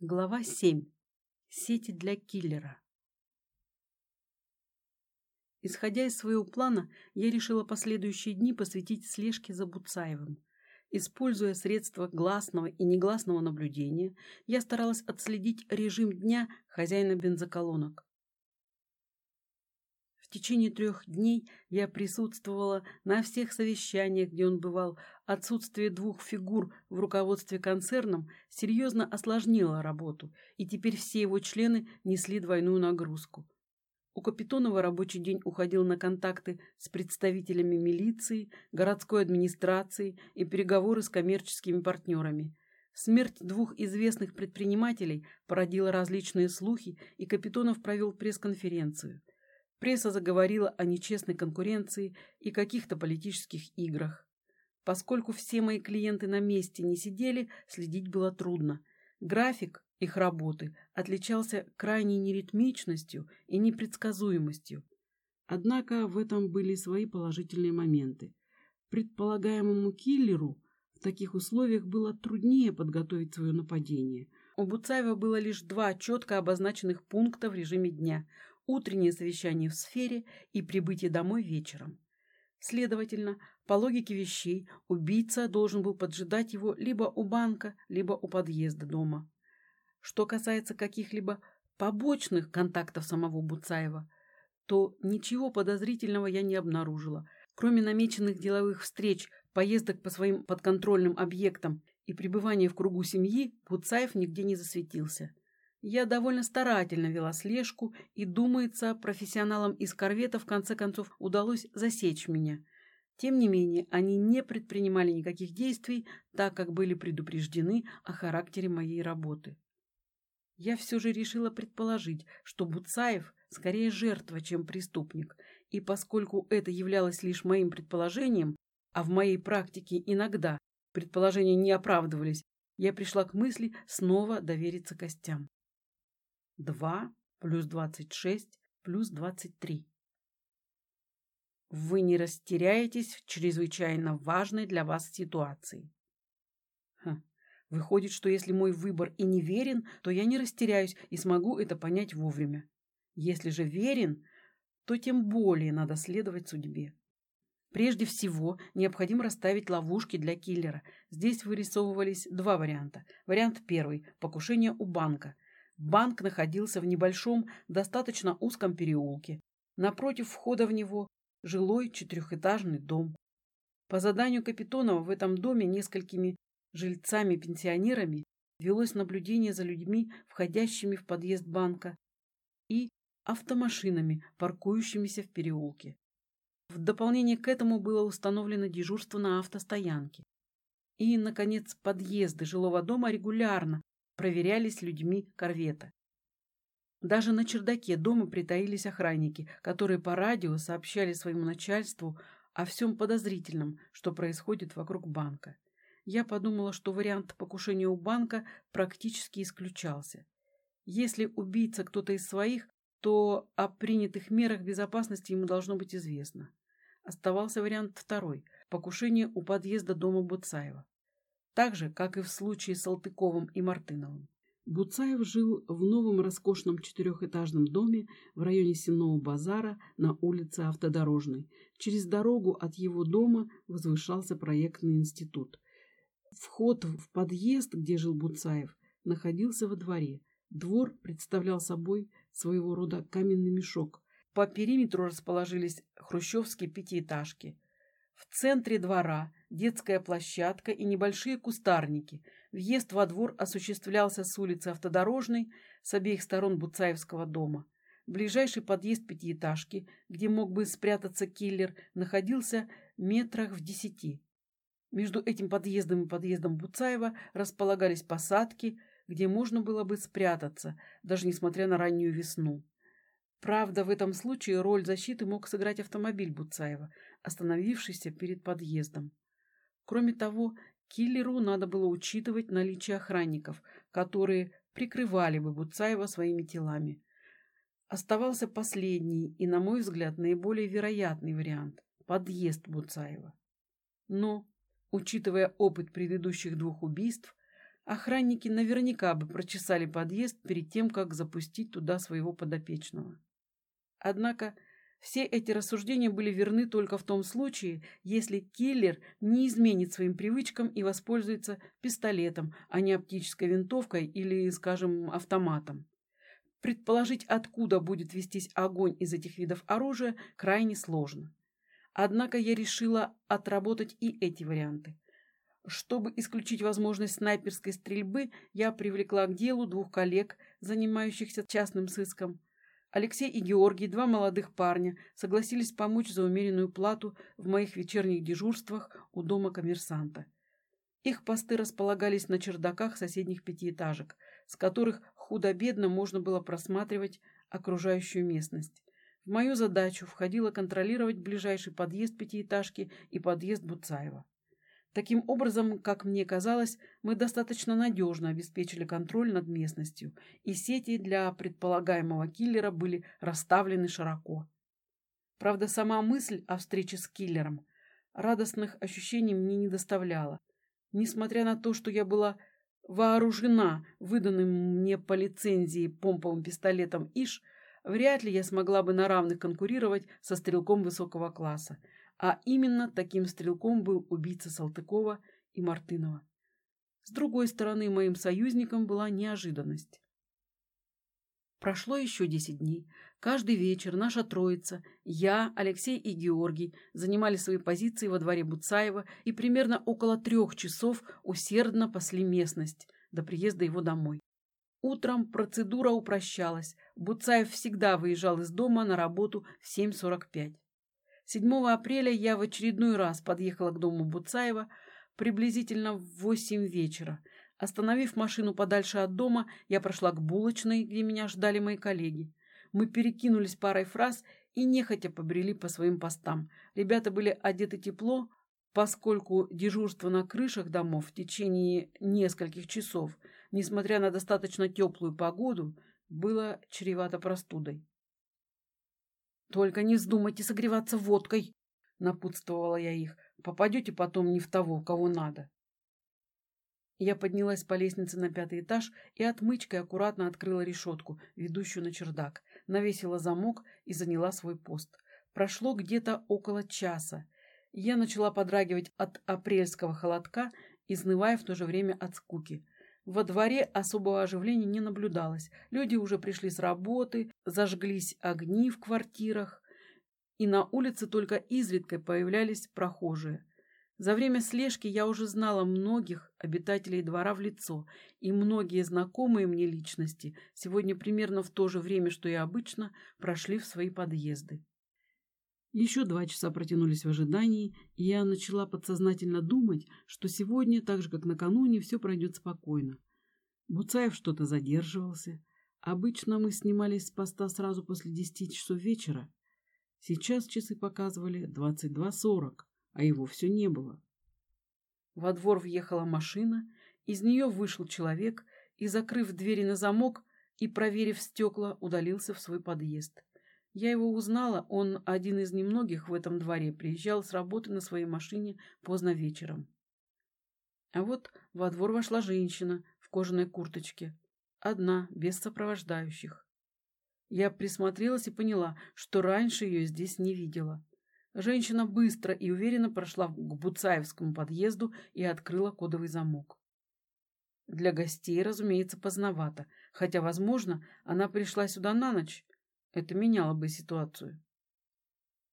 Глава 7. Сети для киллера. Исходя из своего плана, я решила последующие дни посвятить слежке за Буцаевым. Используя средства гласного и негласного наблюдения, я старалась отследить режим дня хозяина бензоколонок. В течение трех дней я присутствовала на всех совещаниях, где он бывал. Отсутствие двух фигур в руководстве концерном серьезно осложнило работу, и теперь все его члены несли двойную нагрузку. У Капитонова рабочий день уходил на контакты с представителями милиции, городской администрации и переговоры с коммерческими партнерами. Смерть двух известных предпринимателей породила различные слухи, и Капитонов провел пресс-конференцию – Пресса заговорила о нечестной конкуренции и каких-то политических играх. Поскольку все мои клиенты на месте не сидели, следить было трудно. График их работы отличался крайней неритмичностью и непредсказуемостью. Однако в этом были свои положительные моменты. Предполагаемому киллеру в таких условиях было труднее подготовить свое нападение. У Буцаева было лишь два четко обозначенных пункта в режиме дня – утреннее совещание в сфере и прибытие домой вечером. Следовательно, по логике вещей, убийца должен был поджидать его либо у банка, либо у подъезда дома. Что касается каких-либо побочных контактов самого Буцаева, то ничего подозрительного я не обнаружила. Кроме намеченных деловых встреч, поездок по своим подконтрольным объектам и пребывания в кругу семьи, Буцаев нигде не засветился. Я довольно старательно вела слежку, и, думается, профессионалам из корвета в конце концов удалось засечь меня. Тем не менее, они не предпринимали никаких действий, так как были предупреждены о характере моей работы. Я все же решила предположить, что Буцаев скорее жертва, чем преступник, и поскольку это являлось лишь моим предположением, а в моей практике иногда предположения не оправдывались, я пришла к мысли снова довериться костям. 2 плюс 26 плюс 23. Вы не растеряетесь в чрезвычайно важной для вас ситуации. Ха. Выходит, что если мой выбор и не верен, то я не растеряюсь и смогу это понять вовремя. Если же верен, то тем более надо следовать судьбе. Прежде всего, необходимо расставить ловушки для киллера. Здесь вырисовывались два варианта. Вариант первый – покушение у банка – Банк находился в небольшом, достаточно узком переулке. Напротив входа в него жилой четырехэтажный дом. По заданию Капитонова в этом доме несколькими жильцами-пенсионерами велось наблюдение за людьми, входящими в подъезд банка, и автомашинами, паркующимися в переулке. В дополнение к этому было установлено дежурство на автостоянке. И, наконец, подъезды жилого дома регулярно проверялись людьми корвета. Даже на чердаке дома притаились охранники, которые по радио сообщали своему начальству о всем подозрительном, что происходит вокруг банка. Я подумала, что вариант покушения у банка практически исключался. Если убийца кто-то из своих, то о принятых мерах безопасности ему должно быть известно. Оставался вариант второй – покушение у подъезда дома Буцаева так же, как и в случае с Алтыковым и Мартыновым. Буцаев жил в новом роскошном четырехэтажном доме в районе Сенного базара на улице Автодорожной. Через дорогу от его дома возвышался проектный институт. Вход в подъезд, где жил Буцаев, находился во дворе. Двор представлял собой своего рода каменный мешок. По периметру расположились хрущевские пятиэтажки. В центре двора детская площадка и небольшие кустарники. Въезд во двор осуществлялся с улицы Автодорожной, с обеих сторон Буцаевского дома. Ближайший подъезд пятиэтажки, где мог бы спрятаться киллер, находился метрах в десяти. Между этим подъездом и подъездом Буцаева располагались посадки, где можно было бы спрятаться, даже несмотря на раннюю весну. Правда, в этом случае роль защиты мог сыграть автомобиль Буцаева, остановившийся перед подъездом. Кроме того, киллеру надо было учитывать наличие охранников, которые прикрывали бы Буцаева своими телами. Оставался последний и, на мой взгляд, наиболее вероятный вариант – подъезд Буцаева. Но, учитывая опыт предыдущих двух убийств, охранники наверняка бы прочесали подъезд перед тем, как запустить туда своего подопечного. Однако все эти рассуждения были верны только в том случае, если киллер не изменит своим привычкам и воспользуется пистолетом, а не оптической винтовкой или, скажем, автоматом. Предположить, откуда будет вестись огонь из этих видов оружия, крайне сложно. Однако я решила отработать и эти варианты. Чтобы исключить возможность снайперской стрельбы, я привлекла к делу двух коллег, занимающихся частным сыском. Алексей и Георгий, два молодых парня, согласились помочь за умеренную плату в моих вечерних дежурствах у дома коммерсанта. Их посты располагались на чердаках соседних пятиэтажек, с которых худо-бедно можно было просматривать окружающую местность. В мою задачу входило контролировать ближайший подъезд пятиэтажки и подъезд Буцаева. Таким образом, как мне казалось, мы достаточно надежно обеспечили контроль над местностью, и сети для предполагаемого киллера были расставлены широко. Правда, сама мысль о встрече с киллером радостных ощущений мне не доставляла. Несмотря на то, что я была вооружена выданным мне по лицензии помповым пистолетом ИШ, вряд ли я смогла бы на равных конкурировать со стрелком высокого класса. А именно таким стрелком был убийца Салтыкова и Мартынова. С другой стороны, моим союзником была неожиданность. Прошло еще десять дней. Каждый вечер наша троица, я, Алексей и Георгий, занимали свои позиции во дворе Буцаева и примерно около трех часов усердно пасли местность до приезда его домой. Утром процедура упрощалась. Буцаев всегда выезжал из дома на работу в 7.45. 7 апреля я в очередной раз подъехала к дому Буцаева приблизительно в 8 вечера. Остановив машину подальше от дома, я прошла к булочной, где меня ждали мои коллеги. Мы перекинулись парой фраз и нехотя побрели по своим постам. Ребята были одеты тепло, поскольку дежурство на крышах домов в течение нескольких часов, несмотря на достаточно теплую погоду, было чревато простудой. «Только не вздумайте согреваться водкой!» — напутствовала я их. «Попадете потом не в того, кого надо». Я поднялась по лестнице на пятый этаж и отмычкой аккуратно открыла решетку, ведущую на чердак, навесила замок и заняла свой пост. Прошло где-то около часа. Я начала подрагивать от апрельского холодка, изнывая в то же время от скуки. Во дворе особого оживления не наблюдалось. Люди уже пришли с работы, зажглись огни в квартирах, и на улице только изредка появлялись прохожие. За время слежки я уже знала многих обитателей двора в лицо, и многие знакомые мне личности сегодня примерно в то же время, что и обычно, прошли в свои подъезды. Еще два часа протянулись в ожидании, и я начала подсознательно думать, что сегодня, так же как накануне, все пройдет спокойно. Буцаев что-то задерживался. Обычно мы снимались с поста сразу после десяти часов вечера. Сейчас часы показывали двадцать два сорок, а его все не было. Во двор въехала машина, из нее вышел человек и, закрыв двери на замок и проверив стекла, удалился в свой подъезд. Я его узнала, он один из немногих в этом дворе, приезжал с работы на своей машине поздно вечером. А вот во двор вошла женщина в кожаной курточке, одна, без сопровождающих. Я присмотрелась и поняла, что раньше ее здесь не видела. Женщина быстро и уверенно прошла к Буцаевскому подъезду и открыла кодовый замок. Для гостей, разумеется, поздновато, хотя, возможно, она пришла сюда на ночь это меняло бы ситуацию.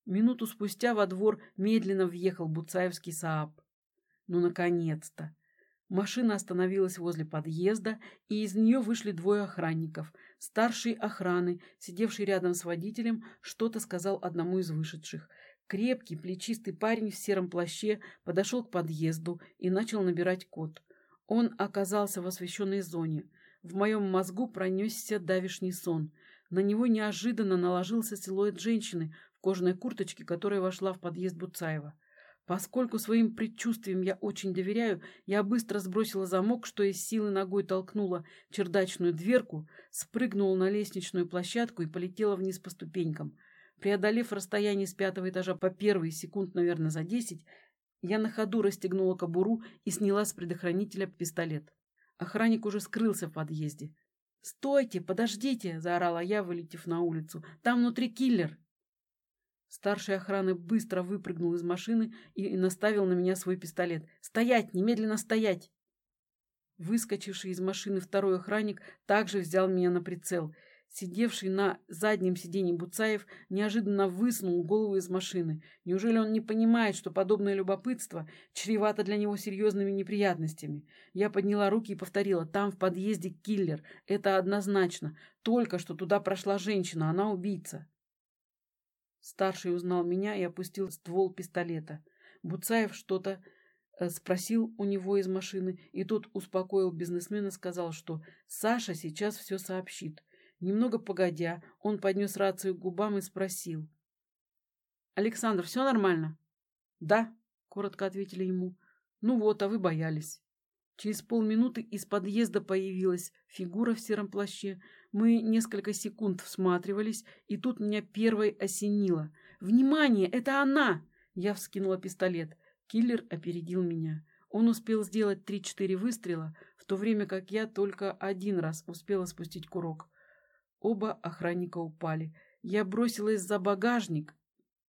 Минуту спустя во двор медленно въехал Буцаевский Сааб. Ну, наконец-то! Машина остановилась возле подъезда, и из нее вышли двое охранников. Старший охраны, сидевший рядом с водителем, что-то сказал одному из вышедших. Крепкий, плечистый парень в сером плаще подошел к подъезду и начал набирать код. Он оказался в освещенной зоне. В моем мозгу пронесся давишний сон — на него неожиданно наложился силуэт женщины в кожаной курточке, которая вошла в подъезд Буцаева. Поскольку своим предчувствиям я очень доверяю, я быстро сбросила замок, что из силы ногой толкнула чердачную дверку, спрыгнула на лестничную площадку и полетела вниз по ступенькам. Преодолев расстояние с пятого этажа по первый секунд, наверное, за десять, я на ходу расстегнула кобуру и сняла с предохранителя пистолет. Охранник уже скрылся в подъезде. «Стойте, подождите!» – заорала я, вылетев на улицу. «Там внутри киллер!» Старший охраны быстро выпрыгнул из машины и наставил на меня свой пистолет. «Стоять! Немедленно стоять!» Выскочивший из машины второй охранник также взял меня на прицел. Сидевший на заднем сиденье Буцаев неожиданно высунул голову из машины. Неужели он не понимает, что подобное любопытство чревато для него серьезными неприятностями? Я подняла руки и повторила. Там в подъезде киллер. Это однозначно. Только что туда прошла женщина. Она убийца. Старший узнал меня и опустил ствол пистолета. Буцаев что-то э, спросил у него из машины, и тот успокоил бизнесмена, сказал, что Саша сейчас все сообщит. Немного погодя, он поднес рацию к губам и спросил. «Александр, все нормально?» «Да», — коротко ответили ему. «Ну вот, а вы боялись». Через полминуты из подъезда появилась фигура в сером плаще. Мы несколько секунд всматривались, и тут меня первой осенило. «Внимание! Это она!» Я вскинула пистолет. Киллер опередил меня. Он успел сделать три-четыре выстрела, в то время как я только один раз успела спустить курок. Оба охранника упали. Я бросилась за багажник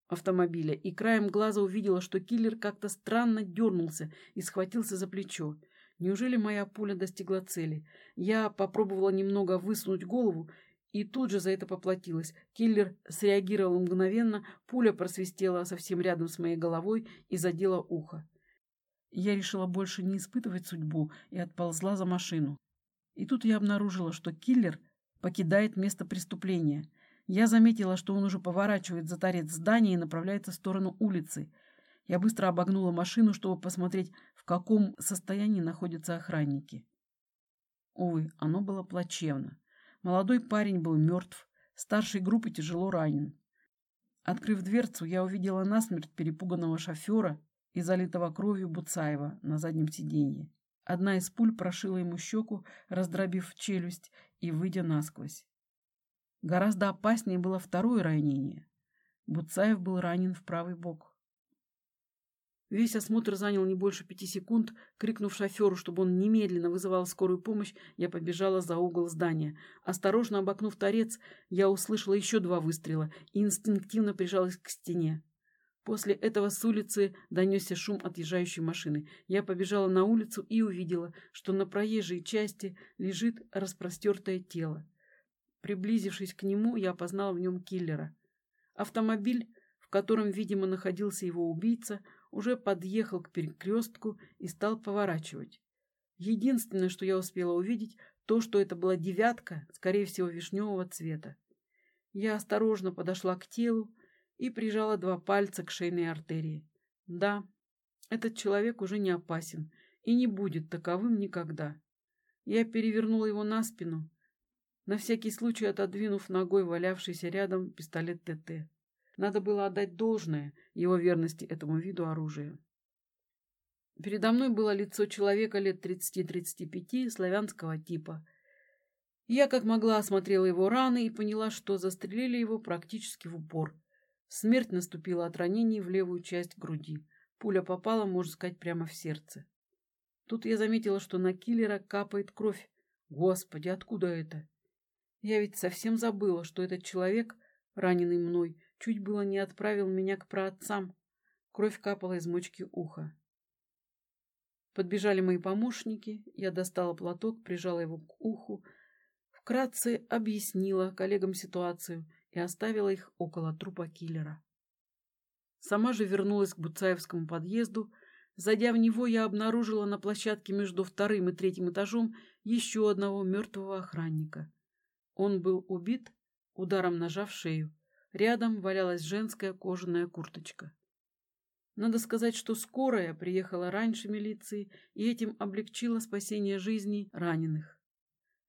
автомобиля и краем глаза увидела, что киллер как-то странно дернулся и схватился за плечо. Неужели моя пуля достигла цели? Я попробовала немного высунуть голову и тут же за это поплатилась. Киллер среагировал мгновенно, пуля просвистела совсем рядом с моей головой и задела ухо. Я решила больше не испытывать судьбу и отползла за машину. И тут я обнаружила, что киллер покидает место преступления. Я заметила, что он уже поворачивает за торец здания и направляется в сторону улицы. Я быстро обогнула машину, чтобы посмотреть, в каком состоянии находятся охранники. Увы, оно было плачевно. Молодой парень был мертв, старшей группы тяжело ранен. Открыв дверцу, я увидела насмерть перепуганного шофера и залитого кровью Буцаева на заднем сиденье. Одна из пуль прошила ему щеку, раздробив челюсть и выйдя насквозь. Гораздо опаснее было второе ранение. Буцаев был ранен в правый бок. Весь осмотр занял не больше пяти секунд. Крикнув шоферу, чтобы он немедленно вызывал скорую помощь, я побежала за угол здания. Осторожно обокнув торец, я услышала еще два выстрела и инстинктивно прижалась к стене. После этого с улицы донесся шум отъезжающей машины. Я побежала на улицу и увидела, что на проезжей части лежит распростертое тело. Приблизившись к нему, я опознала в нем киллера. Автомобиль, в котором, видимо, находился его убийца, уже подъехал к перекрестку и стал поворачивать. Единственное, что я успела увидеть, то, что это была девятка, скорее всего, вишневого цвета. Я осторожно подошла к телу и прижала два пальца к шейной артерии. Да, этот человек уже не опасен и не будет таковым никогда. Я перевернула его на спину, на всякий случай отодвинув ногой валявшийся рядом пистолет ТТ. Надо было отдать должное его верности этому виду оружия. Передо мной было лицо человека лет 30-35 славянского типа. Я как могла осмотрела его раны и поняла, что застрелили его практически в упор. Смерть наступила от ранений в левую часть груди. Пуля попала, можно сказать, прямо в сердце. Тут я заметила, что на киллера капает кровь. Господи, откуда это? Я ведь совсем забыла, что этот человек, раненый мной, Чуть было не отправил меня к праотцам. Кровь капала из мочки уха. Подбежали мои помощники, я достала платок, прижала его к уху, вкратце объяснила коллегам ситуацию и оставила их около трупа киллера. Сама же вернулась к Буцаевскому подъезду. Зайдя в него, я обнаружила на площадке между вторым и третьим этажом еще одного мертвого охранника. Он был убит ударом ножа в шею. Рядом валялась женская кожаная курточка. Надо сказать, что скорая приехала раньше милиции и этим облегчила спасение жизней раненых.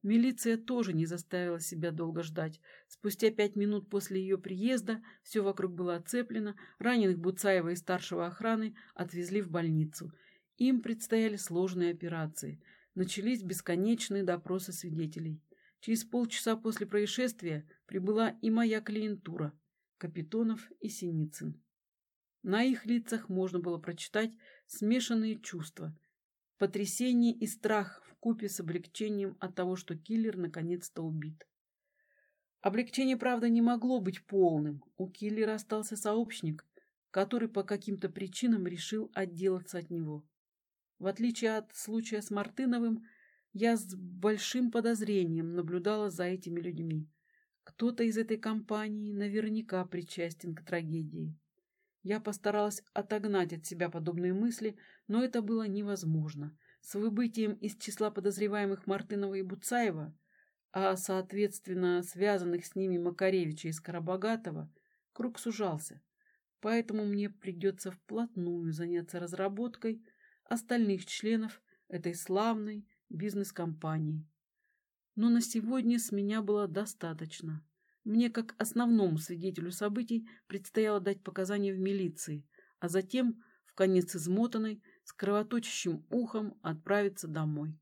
Милиция тоже не заставила себя долго ждать. Спустя пять минут после ее приезда все вокруг было оцеплено, раненых Буцаева и старшего охраны отвезли в больницу. Им предстояли сложные операции. Начались бесконечные допросы свидетелей. Через полчаса после происшествия прибыла и моя клиентура – Капитонов и Синицын. На их лицах можно было прочитать смешанные чувства – потрясение и страх в вкупе с облегчением от того, что киллер наконец-то убит. Облегчение, правда, не могло быть полным. У киллера остался сообщник, который по каким-то причинам решил отделаться от него. В отличие от случая с Мартыновым, я с большим подозрением наблюдала за этими людьми. Кто-то из этой компании наверняка причастен к трагедии. Я постаралась отогнать от себя подобные мысли, но это было невозможно. С выбытием из числа подозреваемых Мартынова и Буцаева, а, соответственно, связанных с ними Макаревича и Скоробогатова, круг сужался. Поэтому мне придется вплотную заняться разработкой остальных членов этой славной бизнес-компании. Но на сегодня с меня было достаточно. Мне, как основному свидетелю событий, предстояло дать показания в милиции, а затем, в конец измотанной, с кровоточащим ухом отправиться домой.